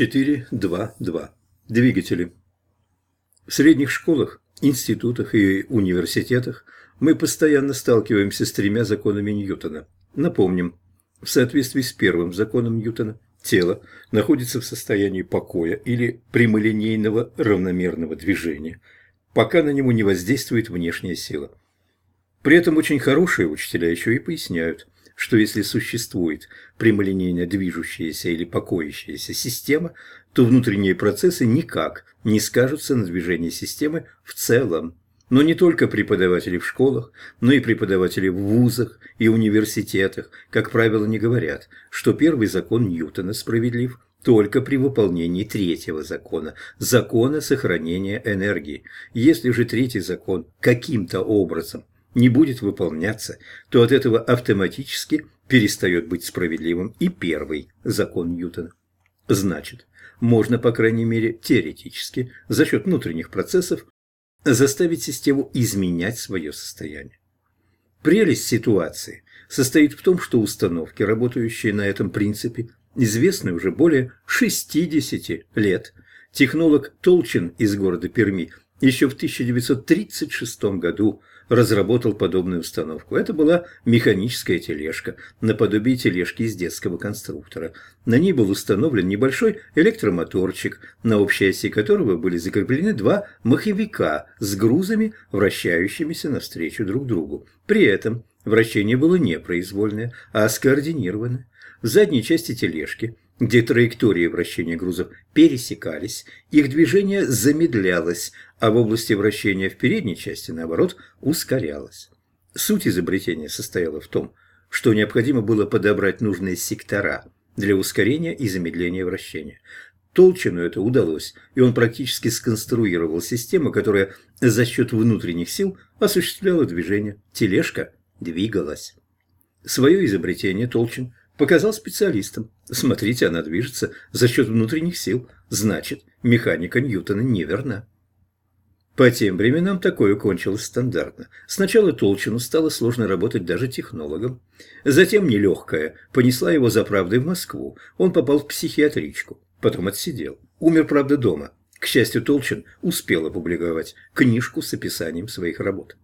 4.2.2. Двигатели. В средних школах, институтах и университетах мы постоянно сталкиваемся с тремя законами Ньютона. Напомним, в соответствии с первым законом Ньютона, тело находится в состоянии покоя или прямолинейного равномерного движения, пока на него не воздействует внешняя сила. При этом очень хорошие учителя еще и поясняют, что если существует прямолинейно движущаяся или покоящаяся система, то внутренние процессы никак не скажутся на движении системы в целом. Но не только преподаватели в школах, но и преподаватели в вузах и университетах, как правило, не говорят, что первый закон Ньютона справедлив только при выполнении третьего закона – закона сохранения энергии. Если же третий закон каким-то образом не будет выполняться, то от этого автоматически перестает быть справедливым и первый закон Ньютона. Значит, можно, по крайней мере, теоретически, за счет внутренних процессов, заставить систему изменять свое состояние. Прелесть ситуации состоит в том, что установки, работающие на этом принципе, известны уже более 60 лет. Технолог Толчин из города Перми еще в 1936 году разработал подобную установку. Это была механическая тележка, наподобие тележки из детского конструктора. На ней был установлен небольшой электромоторчик, на общей оси которого были закреплены два маховика с грузами, вращающимися навстречу друг другу. При этом вращение было не произвольное, а скоординированное. В задней части тележки – где траектории вращения грузов пересекались, их движение замедлялось, а в области вращения в передней части, наоборот, ускорялось. Суть изобретения состояла в том, что необходимо было подобрать нужные сектора для ускорения и замедления вращения. Толчину это удалось, и он практически сконструировал систему, которая за счет внутренних сил осуществляла движение. Тележка двигалась. Свое изобретение Толчин показал специалистам. Смотрите, она движется за счет внутренних сил. Значит, механика Ньютона неверна. По тем временам такое кончилось стандартно. Сначала Толчину стало сложно работать даже технологом. Затем нелегкая понесла его за правдой в Москву. Он попал в психиатричку, потом отсидел. Умер, правда, дома. К счастью, Толчин успел опубликовать книжку с описанием своих работ.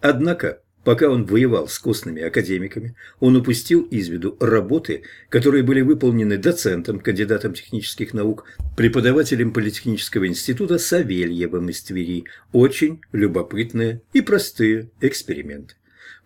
Однако Пока он воевал с костными академиками, он упустил из виду работы, которые были выполнены доцентом, кандидатом технических наук, преподавателем Политехнического института Савельевым из Твери. Очень любопытные и простые эксперименты.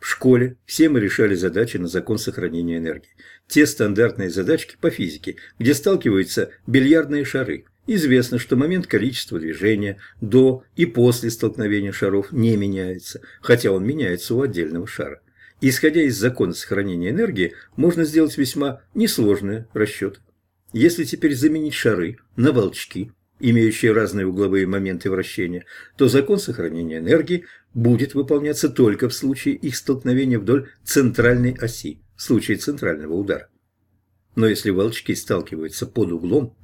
В школе все мы решали задачи на закон сохранения энергии. Те стандартные задачки по физике, где сталкиваются бильярдные шары – Известно, что момент количества движения до и после столкновения шаров не меняется, хотя он меняется у отдельного шара. Исходя из закона сохранения энергии, можно сделать весьма несложный расчет. Если теперь заменить шары на волчки, имеющие разные угловые моменты вращения, то закон сохранения энергии будет выполняться только в случае их столкновения вдоль центральной оси, в случае центрального удара. Но если волчки сталкиваются под углом,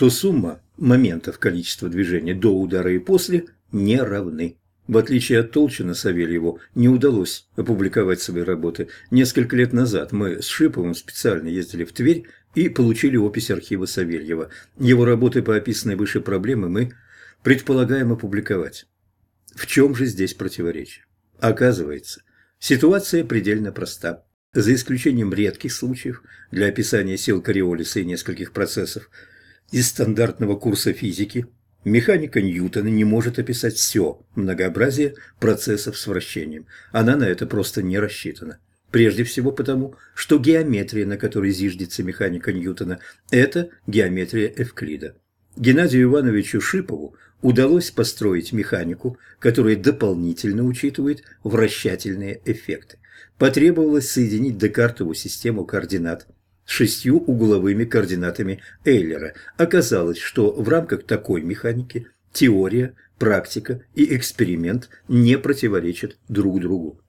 то сумма моментов количества движения до удара и после не равны. В отличие от Толчина Савельеву не удалось опубликовать свои работы. Несколько лет назад мы с Шиповым специально ездили в Тверь и получили опись архива Савельева. Его работы по описанной выше проблемы мы предполагаем опубликовать. В чем же здесь противоречие? Оказывается, ситуация предельно проста. За исключением редких случаев для описания сил Кориолиса и нескольких процессов – из стандартного курса физики механика Ньютона не может описать все многообразие процессов с вращением. Она на это просто не рассчитана. Прежде всего потому, что геометрия, на которой зиждется механика Ньютона, это геометрия Эвклида. Геннадию Ивановичу Шипову удалось построить механику, которая дополнительно учитывает вращательные эффекты. Потребовалось соединить Декартову систему координат – шестью угловыми координатами Эйлера. Оказалось, что в рамках такой механики теория, практика и эксперимент не противоречат друг другу.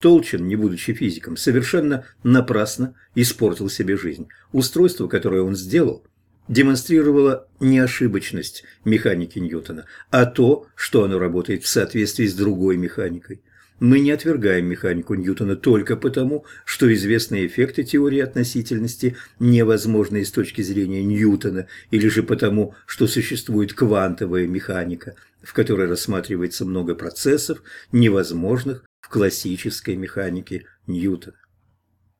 Толчин, не будучи физиком, совершенно напрасно испортил себе жизнь. Устройство, которое он сделал, демонстрировало не ошибочность механики Ньютона, а то, что оно работает в соответствии с другой механикой. Мы не отвергаем механику Ньютона только потому, что известные эффекты теории относительности невозможны с точки зрения Ньютона, или же потому, что существует квантовая механика, в которой рассматривается много процессов, невозможных в классической механике Ньютона.